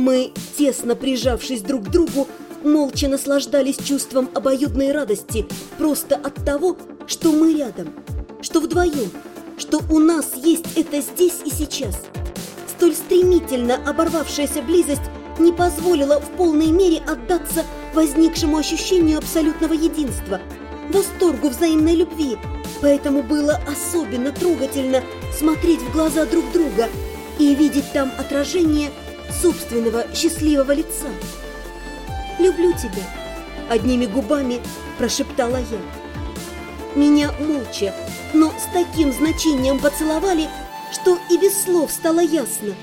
Мы, тесно прижавшись друг к другу, молча наслаждались чувством обоюдной радости просто от того, что мы рядом, что вдвоем, что у нас есть это здесь и сейчас. Столь стремительно оборвавшаяся близость не позволила в полной мере отдаться возникшему ощущению абсолютного единства, восторгу взаимной любви, поэтому было особенно трогательно смотреть в глаза друг друга и видеть там отражение собственного счастливого лица. «Люблю тебя», – одними губами прошептала я. Меня молча, но с таким значением поцеловали, что и без слов стало ясно.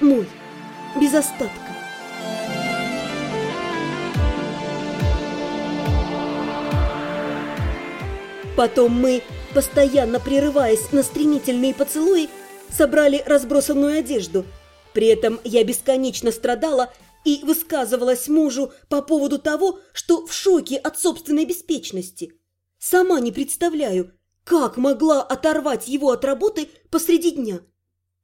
Мой, без остатка. Потом мы, постоянно прерываясь на стремительные поцелуи, собрали разбросанную одежду. При этом я бесконечно страдала и высказывалась мужу по поводу того, что в шоке от собственной беспечности. Сама не представляю, как могла оторвать его от работы посреди дня.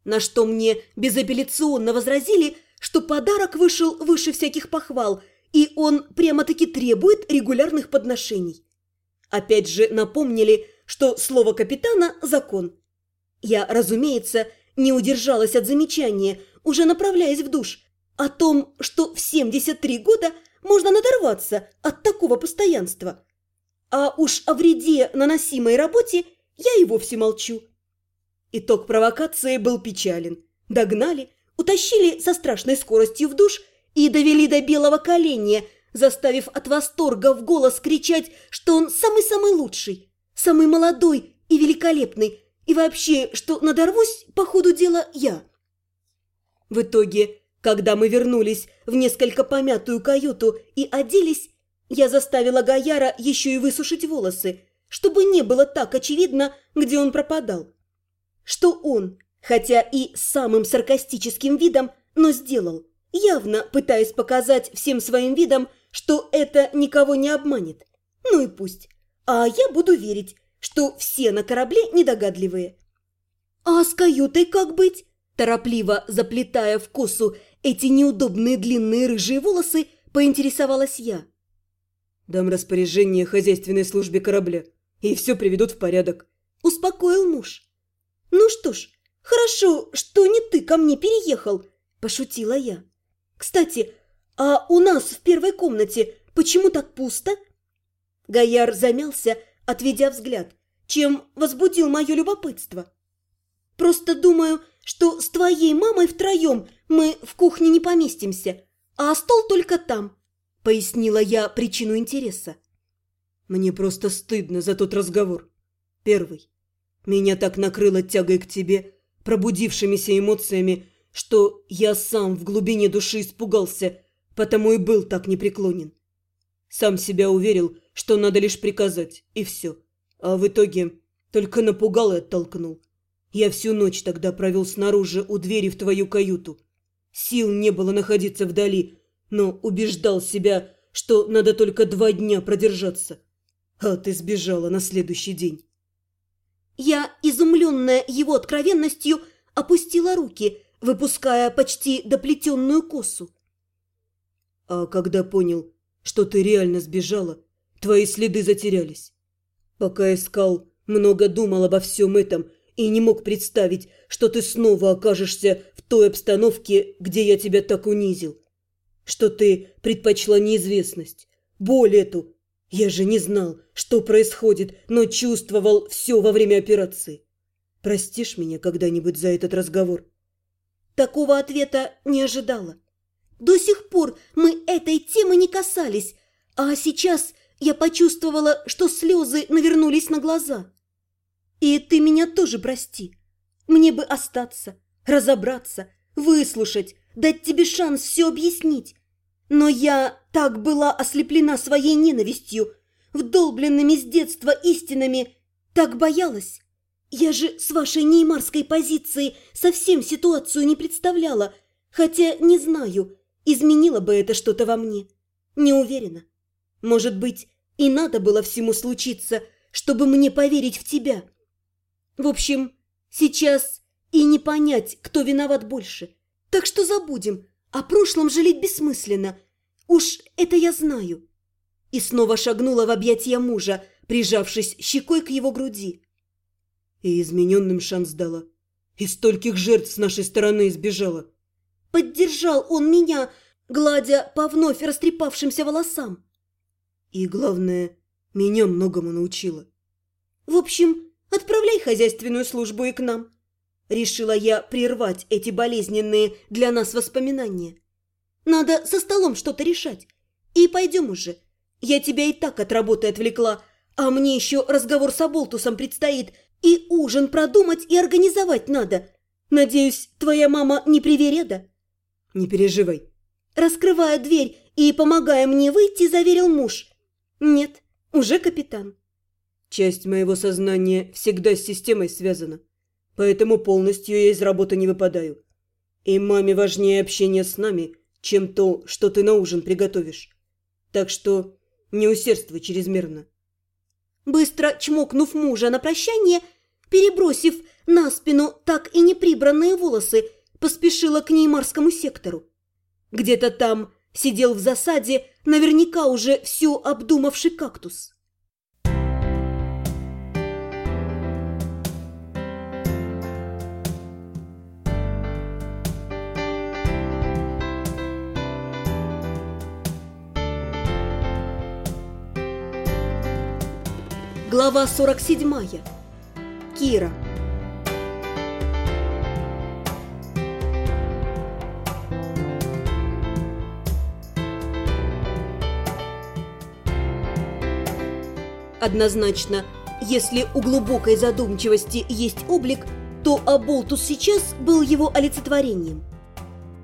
На что мне безапелляционно возразили, что подарок вышел выше всяких похвал, и он прямо-таки требует регулярных подношений. Опять же напомнили, что слово капитана – закон. Я, разумеется, не удержалась от замечания, уже направляясь в душ, о том, что в 73 года можно надорваться от такого постоянства. А уж о вреде, наносимой работе, я и вовсе молчу. Итог провокации был печален. Догнали, утащили со страшной скоростью в душ и довели до белого коленя, заставив от восторга в голос кричать, что он самый-самый лучший, самый молодой и великолепный, и вообще, что надорвусь, по ходу дела, я. В итоге, когда мы вернулись в несколько помятую каюту и оделись, я заставила Гаяра еще и высушить волосы, чтобы не было так очевидно, где он пропадал. Что он, хотя и самым саркастическим видом, но сделал, явно пытаясь показать всем своим видом, что это никого не обманет. Ну и пусть. А я буду верить, что все на корабле недогадливые. А с каютой как быть? Торопливо заплетая в косу эти неудобные длинные рыжие волосы, поинтересовалась я. Дам распоряжение хозяйственной службе корабля, и все приведут в порядок. Успокоил муж. Ну что ж, хорошо, что не ты ко мне переехал, пошутила я. Кстати, а у нас в первой комнате почему так пусто? Гояр замялся, отведя взгляд, чем возбудил мое любопытство. Просто думаю, что с твоей мамой втроем мы в кухне не поместимся, а стол только там, пояснила я причину интереса. Мне просто стыдно за тот разговор. Первый. Меня так накрыло тягой к тебе, пробудившимися эмоциями, что я сам в глубине души испугался, потому и был так непреклонен. Сам себя уверил, что надо лишь приказать, и все. А в итоге только напугал и оттолкнул. Я всю ночь тогда провел снаружи у двери в твою каюту. Сил не было находиться вдали, но убеждал себя, что надо только два дня продержаться. А ты сбежала на следующий день. Я, изумленная его откровенностью, опустила руки, выпуская почти доплетенную косу. А когда понял, что ты реально сбежала, твои следы затерялись. Пока искал, много думал обо всем этом и не мог представить, что ты снова окажешься в той обстановке, где я тебя так унизил. Что ты предпочла неизвестность, боль эту. Я же не знал, что происходит, но чувствовал все во время операции. Простишь меня когда-нибудь за этот разговор? Такого ответа не ожидала. До сих пор мы этой темы не касались, а сейчас я почувствовала, что слезы навернулись на глаза. И ты меня тоже прости. Мне бы остаться, разобраться, выслушать, дать тебе шанс все объяснить. Но я так была ослеплена своей ненавистью, вдолбленными с детства истинами, так боялась. Я же с вашей неймарской позиции совсем ситуацию не представляла, хотя не знаю, изменило бы это что-то во мне. Не уверена. Может быть, и надо было всему случиться, чтобы мне поверить в тебя. В общем, сейчас и не понять, кто виноват больше. Так что забудем О прошлом жалеть бессмысленно. Уж это я знаю. И снова шагнула в объятия мужа, прижавшись щекой к его груди. И измененным шанс дала. И стольких жертв с нашей стороны избежала. Поддержал он меня, гладя по вновь растрепавшимся волосам. И главное, меня многому научила. В общем, отправляй хозяйственную службу и к нам. Решила я прервать эти болезненные для нас воспоминания. Надо со столом что-то решать. И пойдем уже. Я тебя и так от работы отвлекла, а мне еще разговор с Аболтусом предстоит, и ужин продумать и организовать надо. Надеюсь, твоя мама не привереда?» «Не переживай». Раскрывая дверь и помогая мне выйти, заверил муж. «Нет, уже капитан». «Часть моего сознания всегда с системой связана, поэтому полностью я из работы не выпадаю. И маме важнее общение с нами, чем то, что ты на ужин приготовишь. Так что не усердствуй чрезмерно». Быстро чмокнув мужа на прощание, перебросив на спину так и не прибранные волосы, поспешила к неймарскому сектору. Где-то там сидел в засаде наверняка уже все обдумавший кактус. Глава 47. Кира. Однозначно, если у глубокой задумчивости есть облик, то Аболтус сейчас был его олицетворением.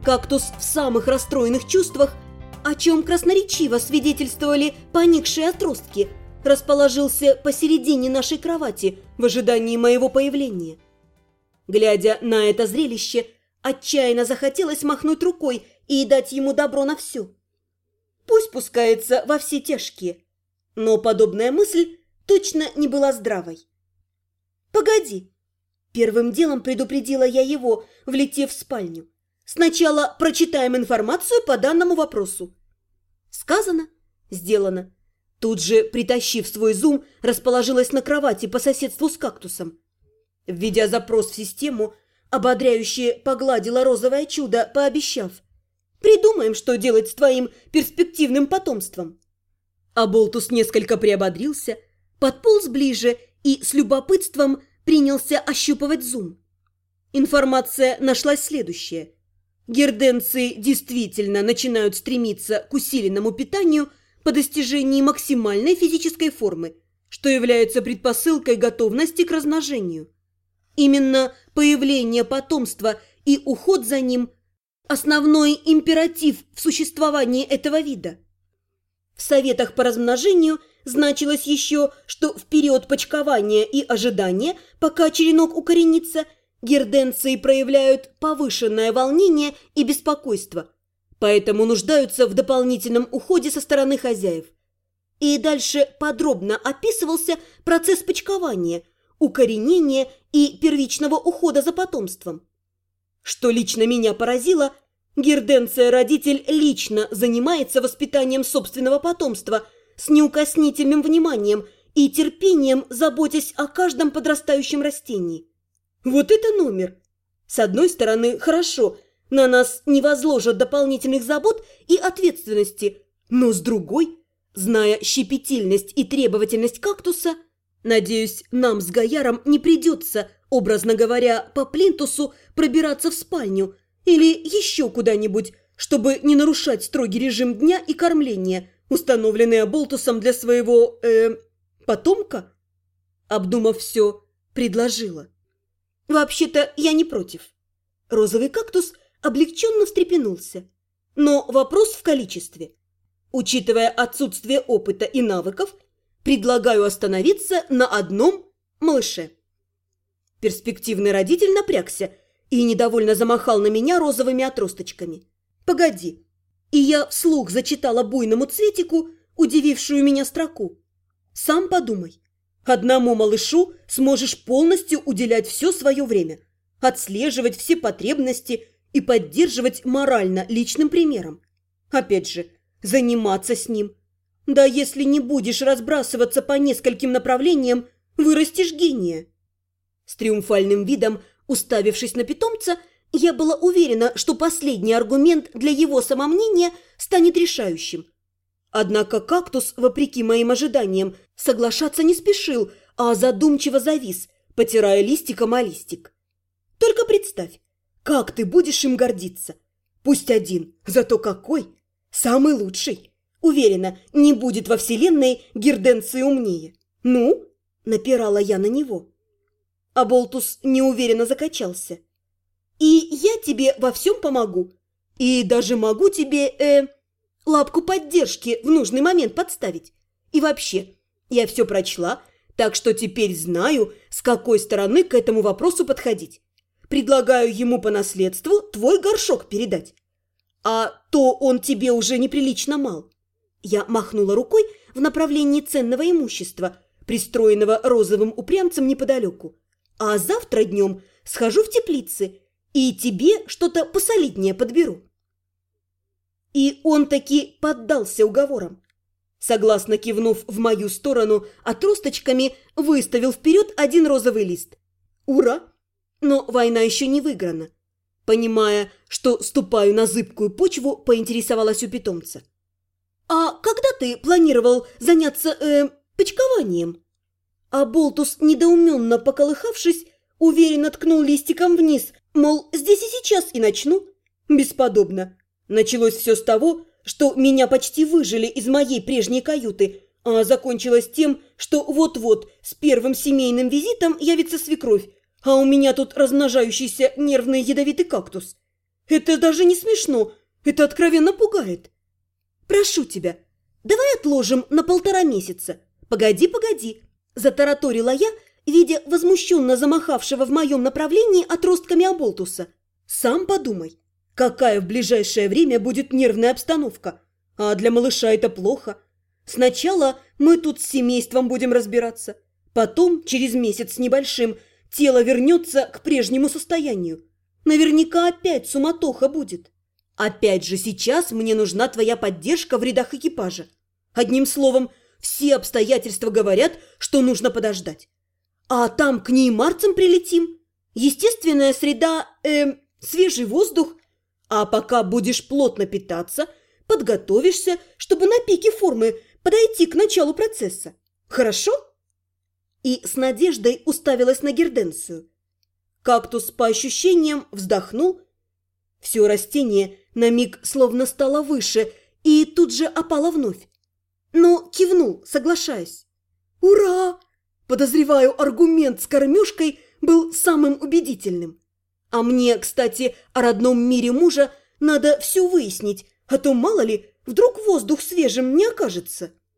Кактус в самых расстроенных чувствах, о чем красноречиво свидетельствовали поникшие отростки – расположился посередине нашей кровати в ожидании моего появления. Глядя на это зрелище, отчаянно захотелось махнуть рукой и дать ему добро на все. Пусть пускается во все тяжкие, но подобная мысль точно не была здравой. «Погоди!» Первым делом предупредила я его, влетев в спальню. «Сначала прочитаем информацию по данному вопросу». Сказано, сделано. Тут же, притащив свой зум, расположилась на кровати по соседству с кактусом. Введя запрос в систему, ободряюще погладила розовое чудо, пообещав. «Придумаем, что делать с твоим перспективным потомством». А Болтус несколько приободрился, подполз ближе и с любопытством принялся ощупывать зум. Информация нашлась следующая. Герденцы действительно начинают стремиться к усиленному питанию – по достижении максимальной физической формы, что является предпосылкой готовности к размножению. Именно появление потомства и уход за ним – основной императив в существовании этого вида. В советах по размножению значилось еще, что в период почкования и ожидания, пока черенок укоренится, герденции проявляют повышенное волнение и беспокойство – поэтому нуждаются в дополнительном уходе со стороны хозяев. И дальше подробно описывался процесс почкования, укоренения и первичного ухода за потомством. Что лично меня поразило, Герденция-родитель лично занимается воспитанием собственного потомства с неукоснительным вниманием и терпением, заботясь о каждом подрастающем растении. Вот это номер! С одной стороны, хорошо – на нас не возложат дополнительных забот и ответственности, но с другой, зная щепетильность и требовательность кактуса, надеюсь, нам с Гаяром не придется, образно говоря, по плинтусу пробираться в спальню или еще куда-нибудь, чтобы не нарушать строгий режим дня и кормления, установленный Аболтусом для своего, э, потомка? Обдумав все, предложила. Вообще-то я не против. Розовый кактус – облегченно встрепенулся. Но вопрос в количестве. Учитывая отсутствие опыта и навыков, предлагаю остановиться на одном малыше. Перспективный родитель напрягся и недовольно замахал на меня розовыми отросточками. «Погоди!» И я вслух зачитала буйному цветику, удивившую меня строку. «Сам подумай. Одному малышу сможешь полностью уделять все свое время, отслеживать все потребности – и поддерживать морально личным примером. Опять же, заниматься с ним. Да если не будешь разбрасываться по нескольким направлениям, вырастешь гения. С триумфальным видом, уставившись на питомца, я была уверена, что последний аргумент для его самомнения станет решающим. Однако кактус, вопреки моим ожиданиям, соглашаться не спешил, а задумчиво завис, потирая листиком о листик. Только представь, как ты будешь им гордиться? Пусть один, зато какой! Самый лучший! Уверена, не будет во вселенной герденции умнее. Ну, напирала я на него. А Болтус неуверенно закачался. И я тебе во всем помогу. И даже могу тебе, э, лапку поддержки в нужный момент подставить. И вообще, я все прочла, так что теперь знаю, с какой стороны к этому вопросу подходить. Предлагаю ему по наследству твой горшок передать. А то он тебе уже неприлично мал. Я махнула рукой в направлении ценного имущества, пристроенного розовым упрямцем неподалеку. А завтра днем схожу в теплицы и тебе что-то посолиднее подберу. И он таки поддался уговорам. Согласно кивнув в мою сторону, отросточками выставил вперед один розовый лист. Ура! Но война еще не выиграна. Понимая, что ступаю на зыбкую почву, поинтересовалась у питомца. «А когда ты планировал заняться, э, почкованием?» А Болтус, недоуменно поколыхавшись, уверенно ткнул листиком вниз, мол, здесь и сейчас и начну. Бесподобно. Началось все с того, что меня почти выжили из моей прежней каюты, а закончилось тем, что вот-вот с первым семейным визитом явится свекровь, а у меня тут размножающийся нервный ядовитый кактус. Это даже не смешно, это откровенно пугает. Прошу тебя, давай отложим на полтора месяца. Погоди, погоди, затараторила я, видя возмущенно замахавшего в моем направлении отростками оболтуса. Сам подумай, какая в ближайшее время будет нервная обстановка. А для малыша это плохо. Сначала мы тут с семейством будем разбираться. Потом, через месяц с небольшим, тело вернется к прежнему состоянию. Наверняка опять суматоха будет. Опять же, сейчас мне нужна твоя поддержка в рядах экипажа. Одним словом, все обстоятельства говорят, что нужно подождать. А там к ней марцем прилетим. Естественная среда, э, свежий воздух. А пока будешь плотно питаться, подготовишься, чтобы на пике формы подойти к началу процесса. Хорошо? И с надеждой уставилась на герденцию. Кактус по ощущениям вздохнул. Все растение на миг словно стало выше и тут же опало вновь. Но кивнул, соглашаясь. «Ура!» Подозреваю, аргумент с кормежкой был самым убедительным. А мне, кстати, о родном мире мужа надо все выяснить, а то, мало ли, вдруг воздух свежим не окажется.